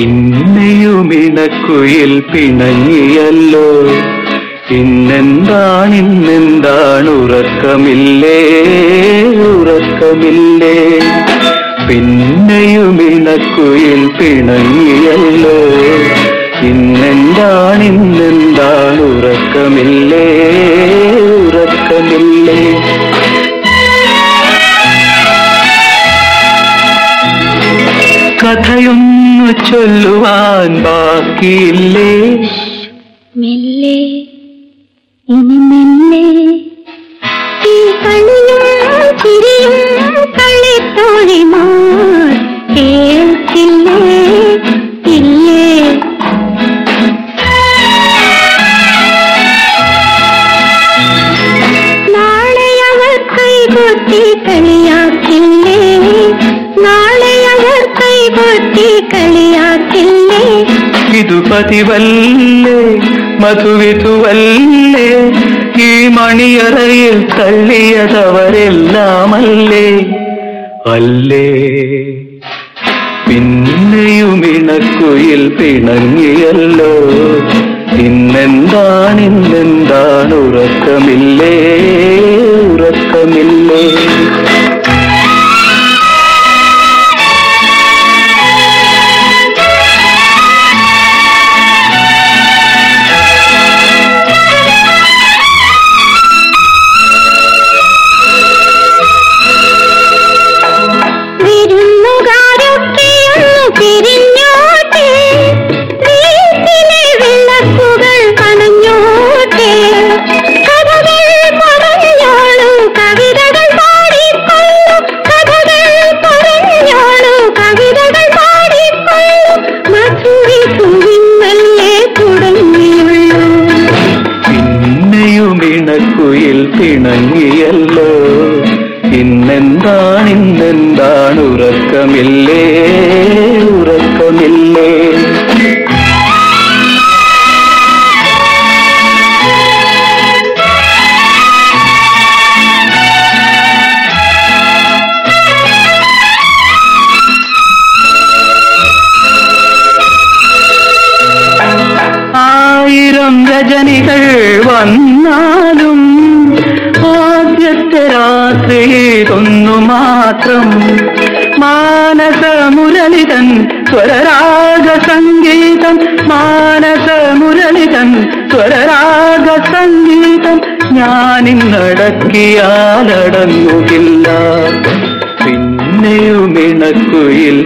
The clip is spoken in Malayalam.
പിന്നെയും ഇണക്കുയിൽ പിണങ്ങിയല്ലോ. ഇന്നെന്താണ് ഇന്നെന്താണ്? ഉറക്കമില്ലേ? ഉറക്കമില്ലേ? പിന്നെയും ഇണക്കുയിൽ പിണങ്ങിയല്ലോ. ഇന്നെന്താണ് ഇന്നെന്താണ്? ഉറക്കമില്ലേ? ഉറക്കമില്ലേ? ചൊല്ലുവാൻ ബാക്കിയില്ലേ? മെല്ലെ ഇനി മെല്ലെ. ഈ കളിയും ചിരിയും കളിത്തോഴിമാർ കളിയാക്കില്ലേ? ഇതു പതിവല്ലേ മധുവിതുവല്ലേ? ഈ മണിയറയിൽ തള്ളിയതവരെല്ലാമല്ലേ? അല്ലേ? പിന്നെയും ഇണക്കുയിൽ പിണങ്ങിയല്ലോ. ഇന്നെന്താണ് ഇന്നെന്താണ് ഉറക്കമില്ലേ ഉറക്കമില്ലേ? പിണങ്ങിയല്ലോ ഇന്നെന്താണ് ഇന്നെന്താണ്? ഉറക്കമില്ലേ ഉറക്കമില്ലേ. ആയിരം രജനികൾ വന്നാലും ആദ്യത്തെ രാത്രിയിലൊന്നു മാത്രം. മാനസ മുരളിതൻ സ്വരരാഗ സംഗീതം മാനസ മുരളിതൻ സ്വരരാഗ സംഗീതം ഞാനിന്നടക്കിയാലടങ്ങുകില്ല പിന്നെയും ഇണക്കുയിൽ